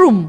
mushroom.